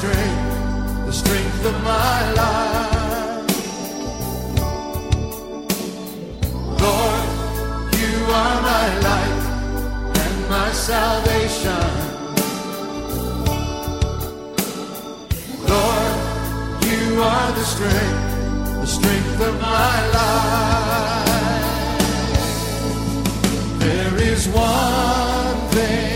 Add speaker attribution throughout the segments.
Speaker 1: strength, the strength of my life. Lord, you are my light and my salvation. Lord, you are the strength, the strength of my life. There is one thing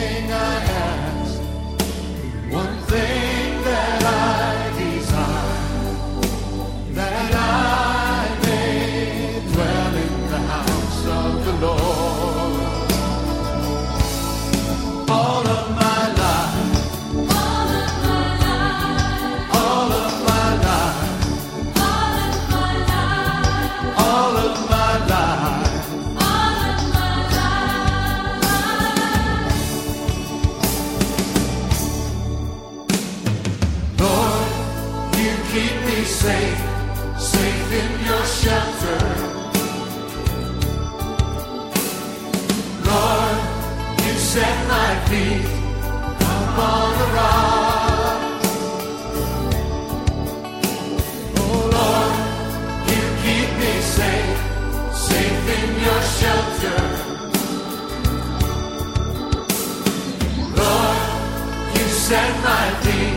Speaker 1: set my feet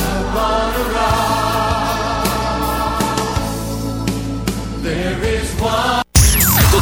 Speaker 1: upon a rock.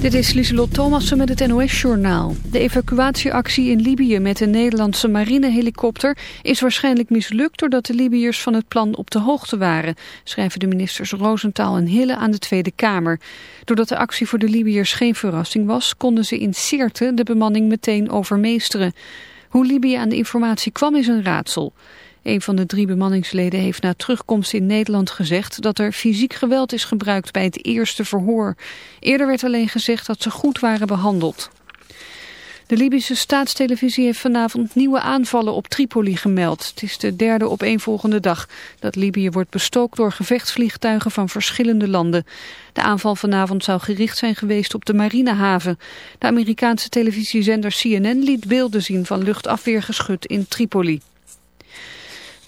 Speaker 2: Dit is Lieselot Thomassen met het NOS-journaal. De evacuatieactie in Libië met een Nederlandse marinehelikopter is waarschijnlijk mislukt doordat de Libiërs van het plan op de hoogte waren, schrijven de ministers Rosenthal en Hille aan de Tweede Kamer. Doordat de actie voor de Libiërs geen verrassing was, konden ze in Sirte de bemanning meteen overmeesteren. Hoe Libië aan de informatie kwam is een raadsel. Een van de drie bemanningsleden heeft na terugkomst in Nederland gezegd dat er fysiek geweld is gebruikt bij het eerste verhoor. Eerder werd alleen gezegd dat ze goed waren behandeld. De Libische staatstelevisie heeft vanavond nieuwe aanvallen op Tripoli gemeld. Het is de derde opeenvolgende dag dat Libië wordt bestookt door gevechtsvliegtuigen van verschillende landen. De aanval vanavond zou gericht zijn geweest op de marinehaven. De Amerikaanse televisiezender CNN liet beelden zien van luchtafweergeschut in Tripoli.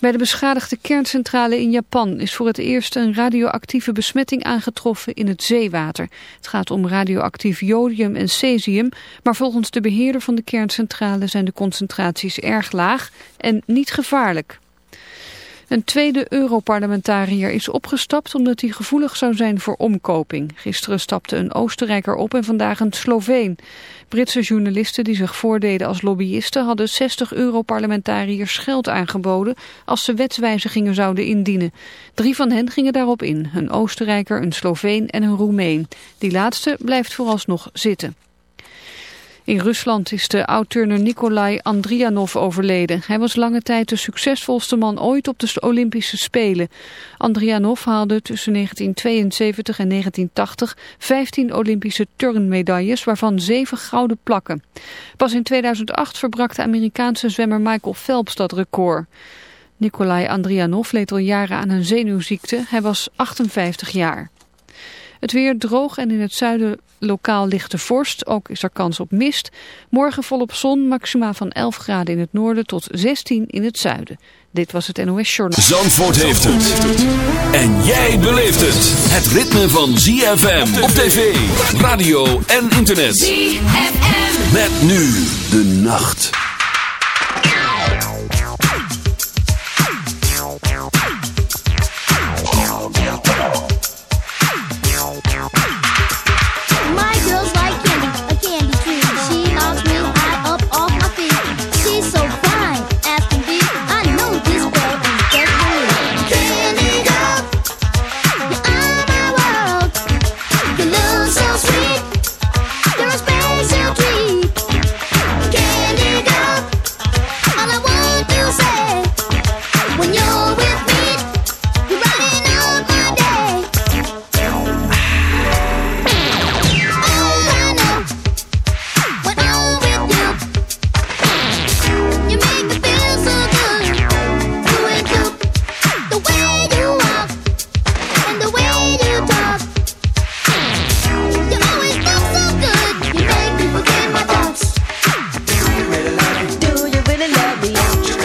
Speaker 2: Bij de beschadigde kerncentrale in Japan is voor het eerst een radioactieve besmetting aangetroffen in het zeewater. Het gaat om radioactief jodium en cesium, maar volgens de beheerder van de kerncentrale zijn de concentraties erg laag en niet gevaarlijk. Een tweede Europarlementariër is opgestapt omdat hij gevoelig zou zijn voor omkoping. Gisteren stapte een Oostenrijker op en vandaag een Sloveen. Britse journalisten die zich voordeden als lobbyisten hadden 60 Europarlementariërs geld aangeboden als ze wetswijzigingen zouden indienen. Drie van hen gingen daarop in, een Oostenrijker, een Sloveen en een Roemeen. Die laatste blijft vooralsnog zitten. In Rusland is de oud-turner Nikolai Andrianov overleden. Hij was lange tijd de succesvolste man ooit op de Olympische Spelen. Andrianov haalde tussen 1972 en 1980 15 Olympische turnmedailles, waarvan 7 gouden plakken. Pas in 2008 verbrak de Amerikaanse zwemmer Michael Phelps dat record. Nikolai Andrianov leed al jaren aan een zenuwziekte. Hij was 58 jaar. Het weer droog en in het zuiden lokaal lichte vorst. Ook is er kans op mist. Morgen volop zon, maxima van 11 graden in het noorden tot 16 in het zuiden. Dit was het NOS Journal.
Speaker 3: Zandvoort heeft het. En jij beleeft het. Het ritme van ZFM op tv, radio en internet.
Speaker 4: ZFM.
Speaker 3: Met nu de nacht.
Speaker 5: I'll be.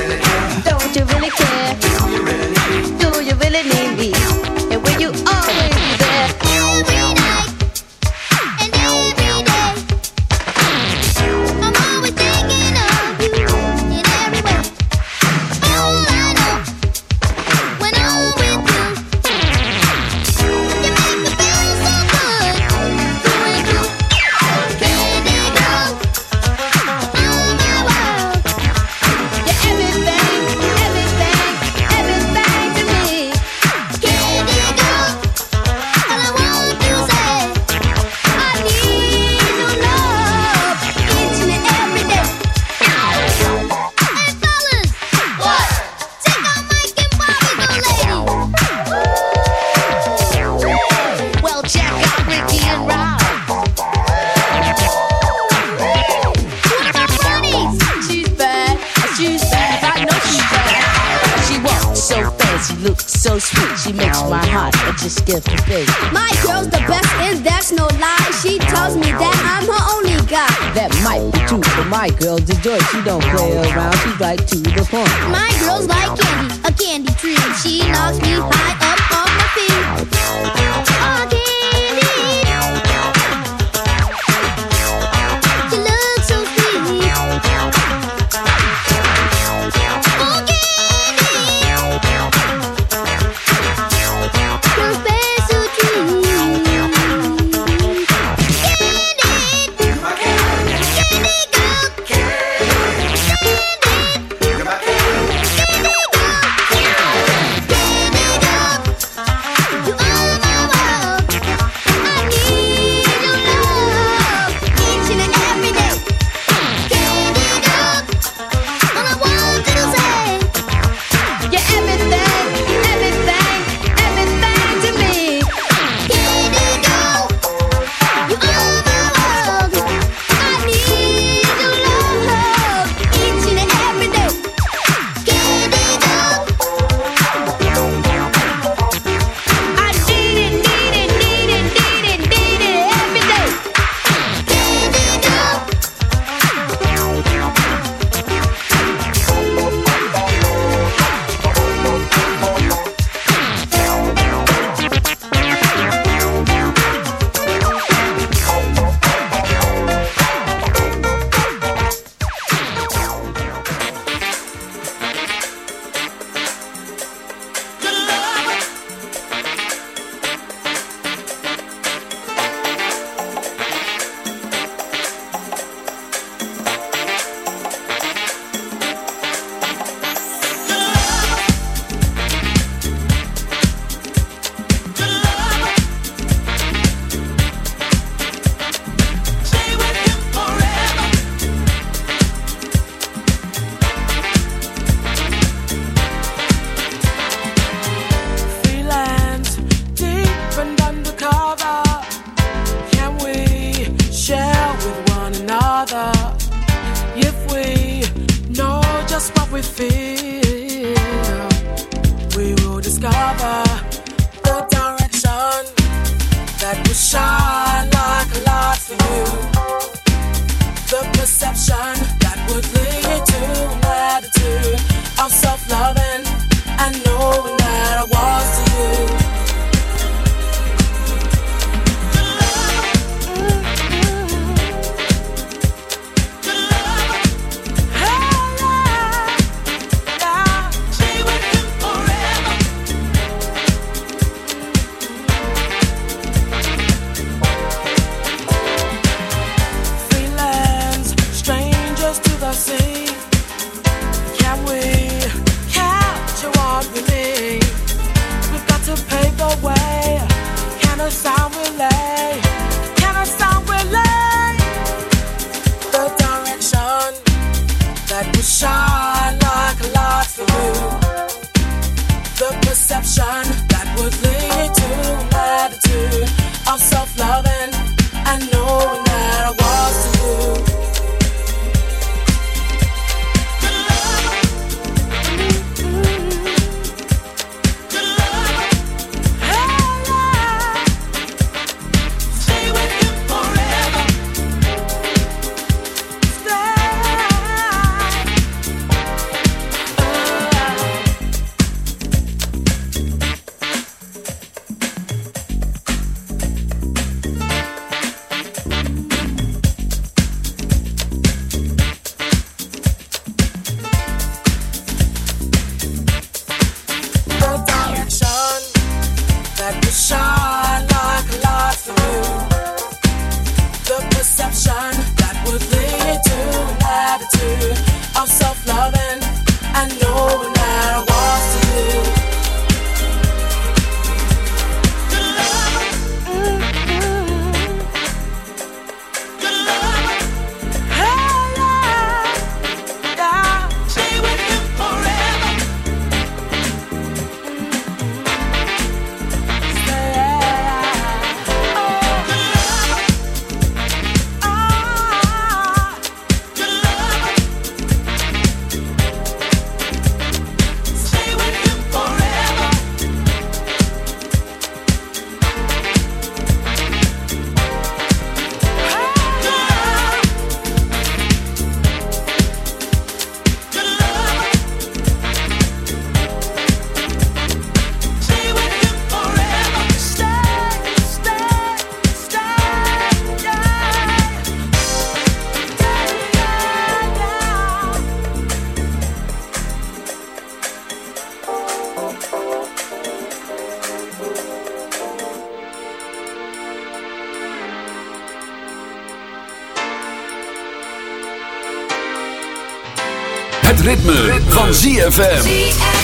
Speaker 3: Van ZFM.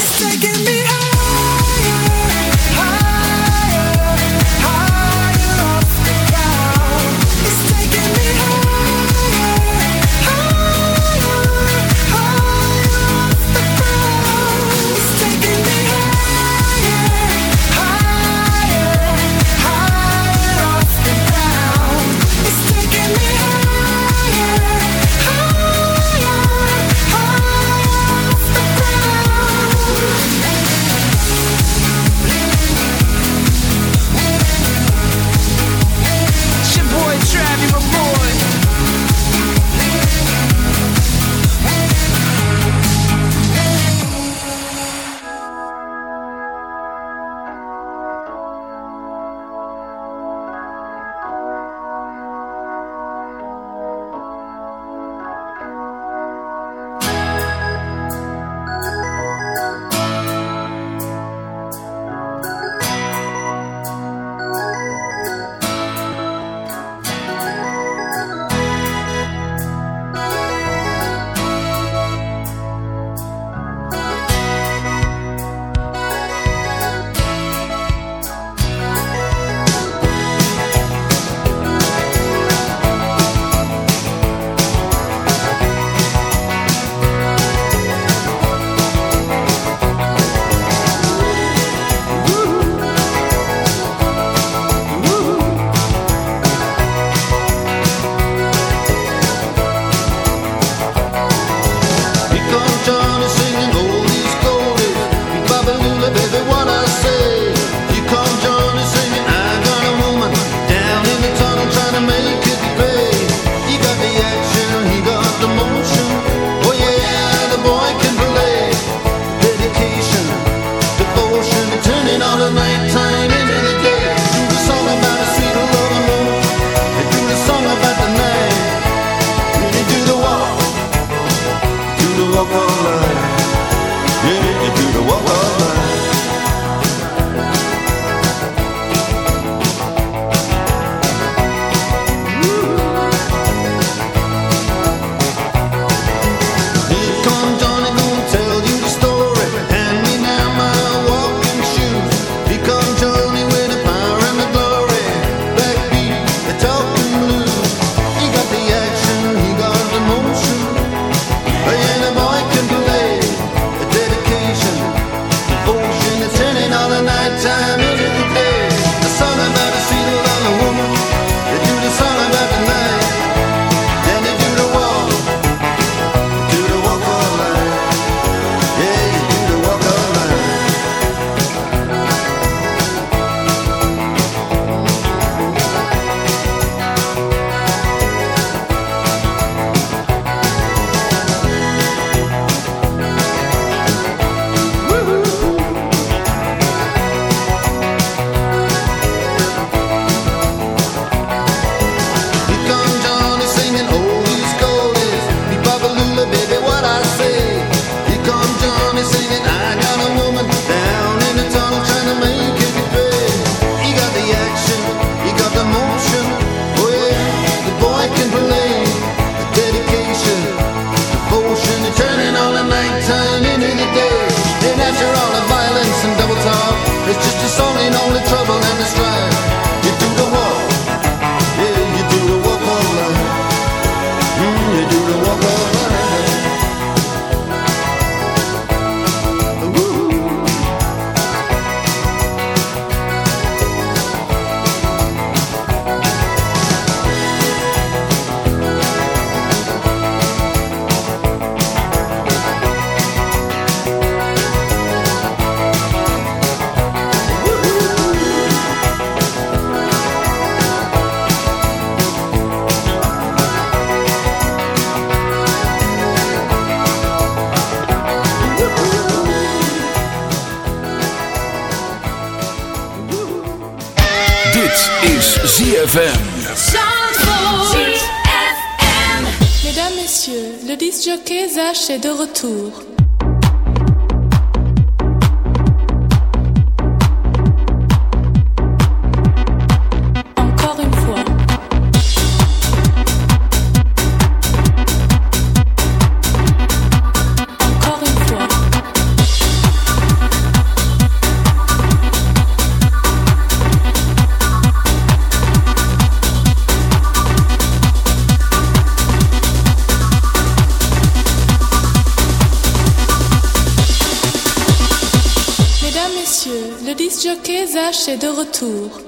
Speaker 6: It's taking me higher,
Speaker 7: song ain't only
Speaker 8: de retour. Retour.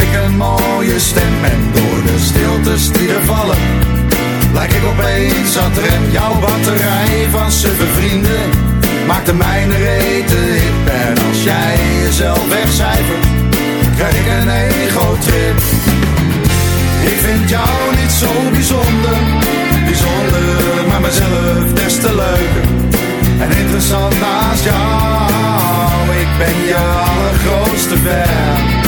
Speaker 9: ik een mooie stem. En door de stiltes die er vallen, lijk ik opeens aan het rem. Jouw batterij van suffe vrienden, maakt de mijne rete hip. En als jij jezelf wegcijfert, krijg ik een ego-trip. Ik vind jou niet zo bijzonder, bijzonder, maar mezelf des te leuker. En interessant naast jou, ik ben je allergrootste fan.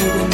Speaker 6: you
Speaker 10: and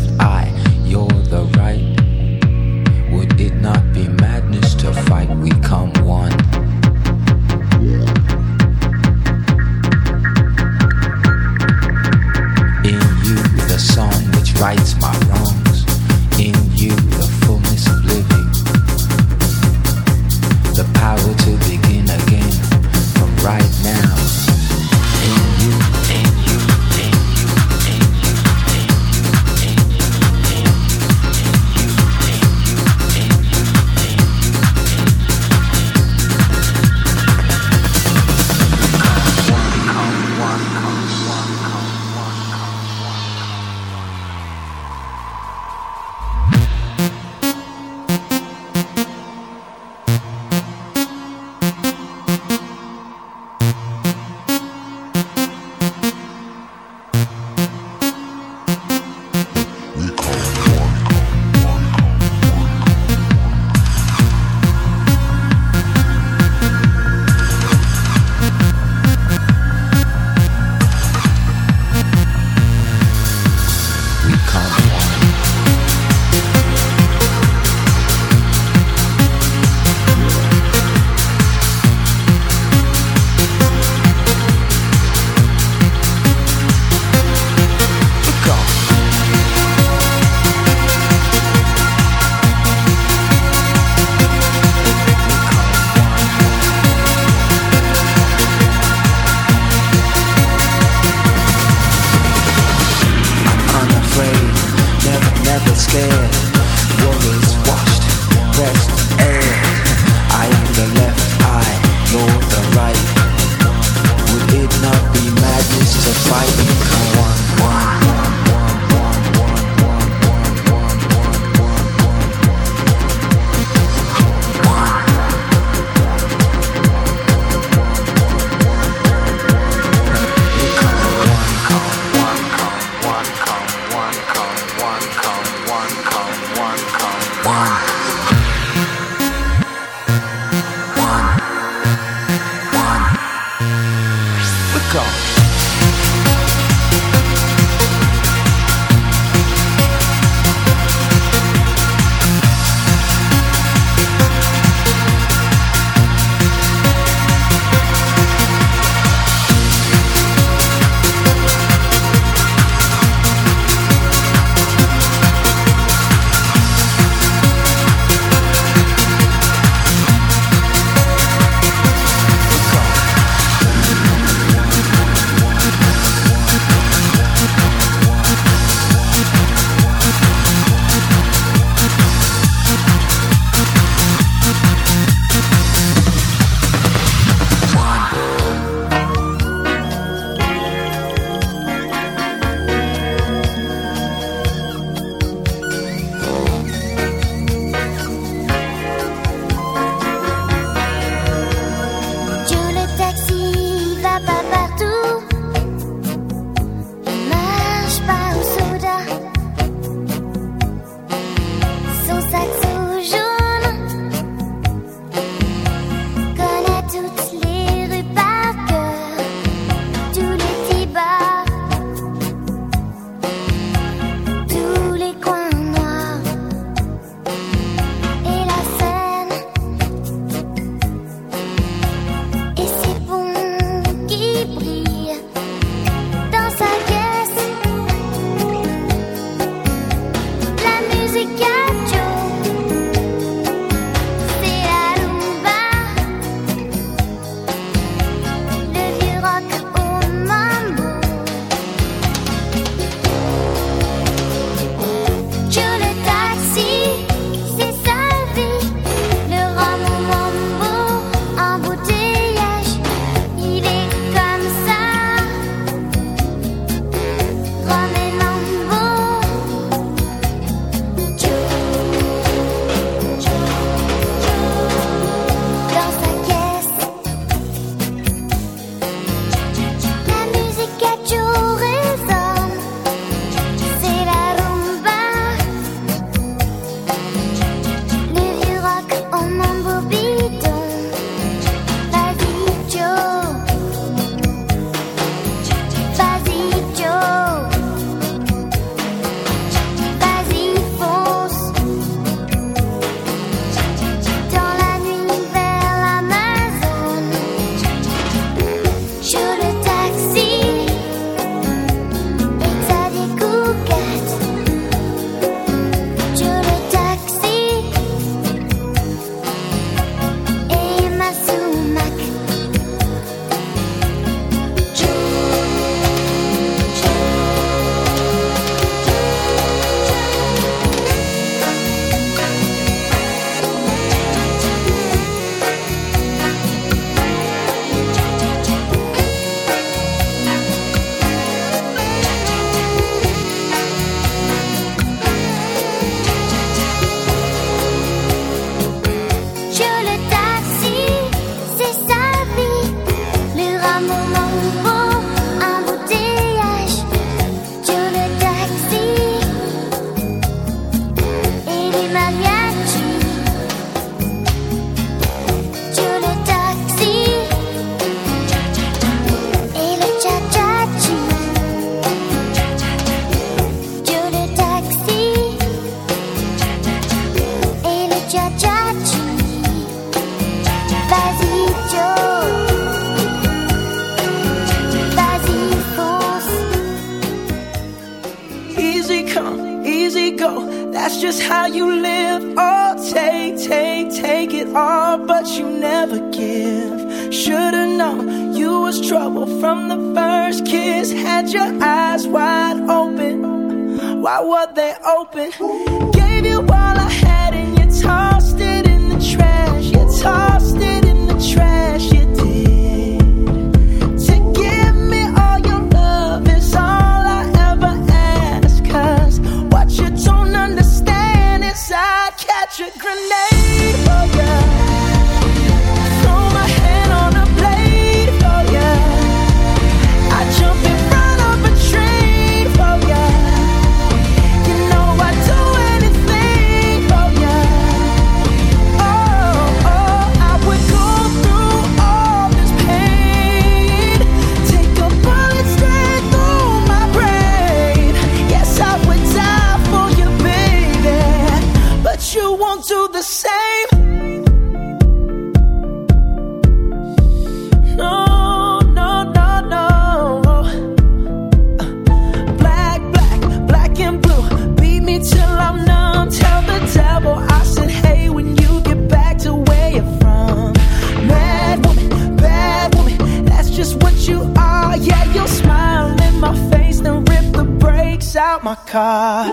Speaker 6: car.